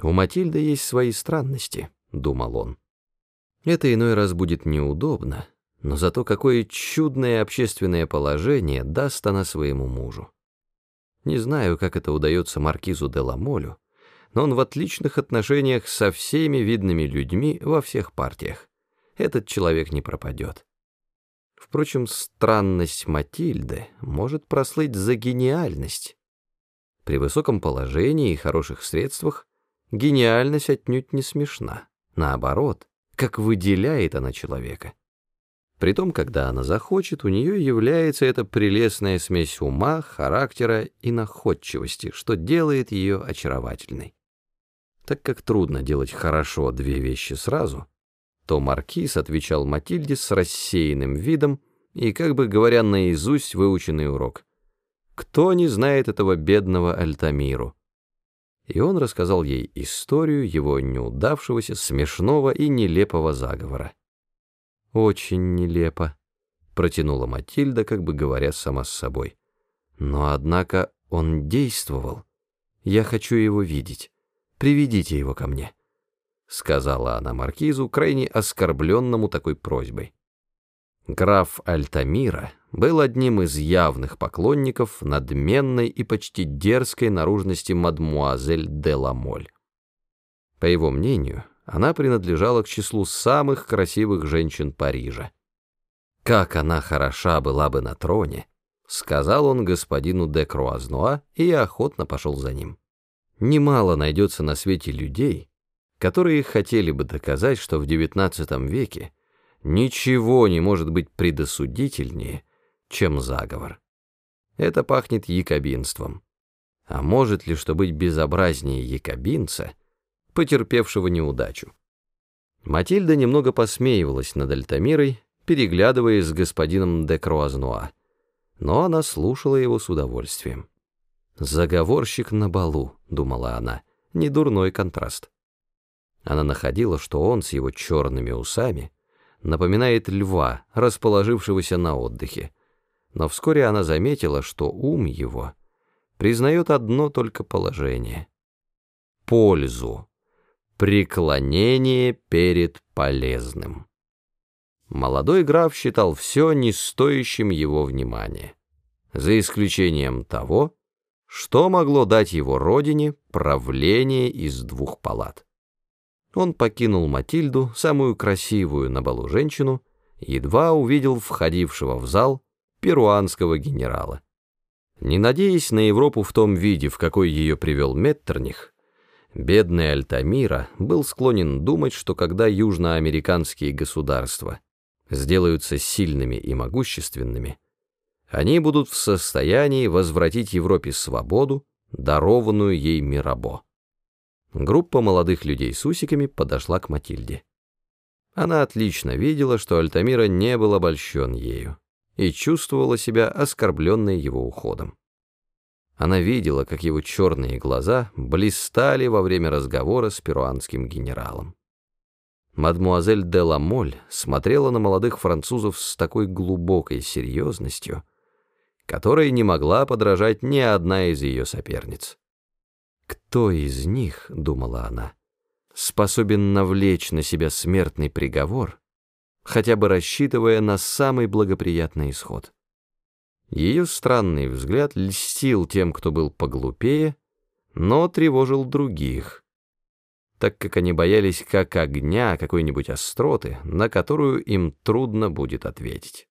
У Матильды есть свои странности, думал он. Это иной раз будет неудобно, но зато какое чудное общественное положение даст она своему мужу. Не знаю, как это удается маркизу де Ламолю, но он в отличных отношениях со всеми видными людьми во всех партиях. Этот человек не пропадет. Впрочем, странность Матильды может прослыть за гениальность. При высоком положении и хороших средствах гениальность отнюдь не смешна. Наоборот, как выделяет она человека. Притом, когда она захочет, у нее является эта прелестная смесь ума, характера и находчивости, что делает ее очаровательной. Так как трудно делать хорошо две вещи сразу, то маркиз отвечал Матильде с рассеянным видом и, как бы говоря наизусть, выученный урок. «Кто не знает этого бедного Альтамиру?» И он рассказал ей историю его неудавшегося, смешного и нелепого заговора. «Очень нелепо», — протянула Матильда, как бы говоря сама с собой. «Но, однако, он действовал. Я хочу его видеть. Приведите его ко мне», — сказала она маркизу, крайне оскорбленному такой просьбой. Граф Альтамира был одним из явных поклонников надменной и почти дерзкой наружности мадмуазель де Ламоль. По его мнению, она принадлежала к числу самых красивых женщин Парижа. «Как она хороша была бы на троне», — сказал он господину де Круазнуа и охотно пошел за ним. Немало найдется на свете людей, которые хотели бы доказать, что в XIX веке ничего не может быть предосудительнее, чем заговор. Это пахнет якобинством. А может ли что быть безобразнее якобинца — потерпевшего неудачу. Матильда немного посмеивалась над Альтамирой, переглядываясь с господином де Круазнуа, но она слушала его с удовольствием. «Заговорщик на балу», — думала она, — недурной контраст. Она находила, что он с его черными усами напоминает льва, расположившегося на отдыхе, но вскоре она заметила, что ум его признает одно только положение — пользу Преклонение перед полезным. Молодой граф считал все не стоящим его внимания, за исключением того, что могло дать его родине правление из двух палат. Он покинул Матильду, самую красивую на балу женщину, едва увидел входившего в зал перуанского генерала. Не надеясь на Европу в том виде, в какой ее привел Меттерних, Бедный Альтамира был склонен думать, что когда южноамериканские государства сделаются сильными и могущественными, они будут в состоянии возвратить Европе свободу, дарованную ей Мирабо. Группа молодых людей с усиками подошла к Матильде. Она отлично видела, что Альтамира не был обольщен ею и чувствовала себя оскорбленной его уходом. Она видела, как его черные глаза блистали во время разговора с перуанским генералом. Мадмуазель де Ламоль смотрела на молодых французов с такой глубокой серьезностью, которой не могла подражать ни одна из ее соперниц. «Кто из них, — думала она, — способен навлечь на себя смертный приговор, хотя бы рассчитывая на самый благоприятный исход?» Ее странный взгляд льстил тем, кто был поглупее, но тревожил других, так как они боялись как огня какой-нибудь остроты, на которую им трудно будет ответить.